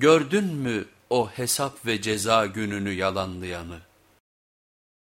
Gördün mü o hesap ve ceza gününü yalanlayanı?